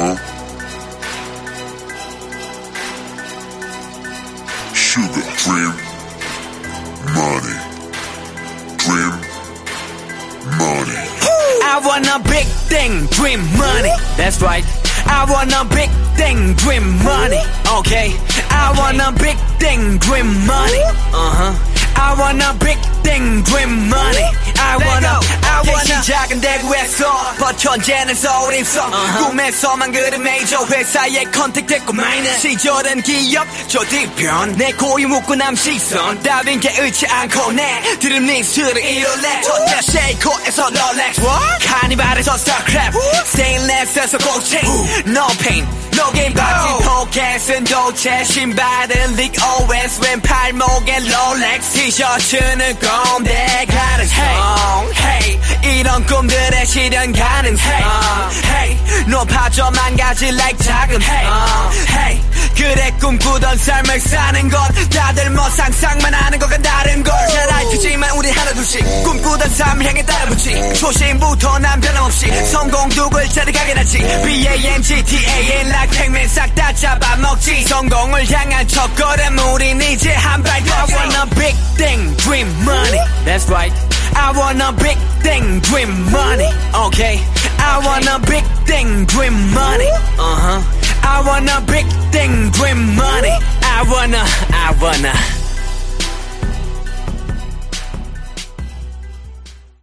Uh-huh. Sugar, dream, money, dream, money. I want a big thing, dream money. That's right. I want a big thing, dream money. Okay. I want a big thing, dream money. Uh huh. I want a big thing, dream money. 시작은 대구에서 버텨 언제는 서울에 있어. 꿈에서만 그런 메이저 회사에 컨택됐고 마이너. 시절은 기업 저 뒤편 내 고이 묻고 남 시선. 따윈 게 의치 않고 내 들은 닉스를 이룰래. 첫째 쉐이코에서 롤렉스 카니발에서 스타크랩 스테인레스에서 고체 No pain No game 바지 포켓은 도체. 신발은 릭 OS 왼 팔목에 롤렉스 티셔츠는 꼼대. 가능성 Hey 이런 꿈들의 실현 가능해 Hey 높아져 망가질 like 자금 Hey 그래 꿈꾸던 삶을 사는 것. 다들 뭐 상상만 하는 것과 다른 걸잘 알겠지만 우리 하나 둘씩 꿈꾸던 삶을 향해 따라붙지. 초심부터 난 변함없이 성공 두 글자를 각인하지. B-A-M-G-T-A-N like 팩맨 싹다 잡아먹지. 성공을 향한 첫걸음 우린 이제 한발 더 I want a big thing dream money. That's right I want a big thing dream money Okay? I want a big thing dream money Uh-huh. I want a big thing dream money. I wanna I wanna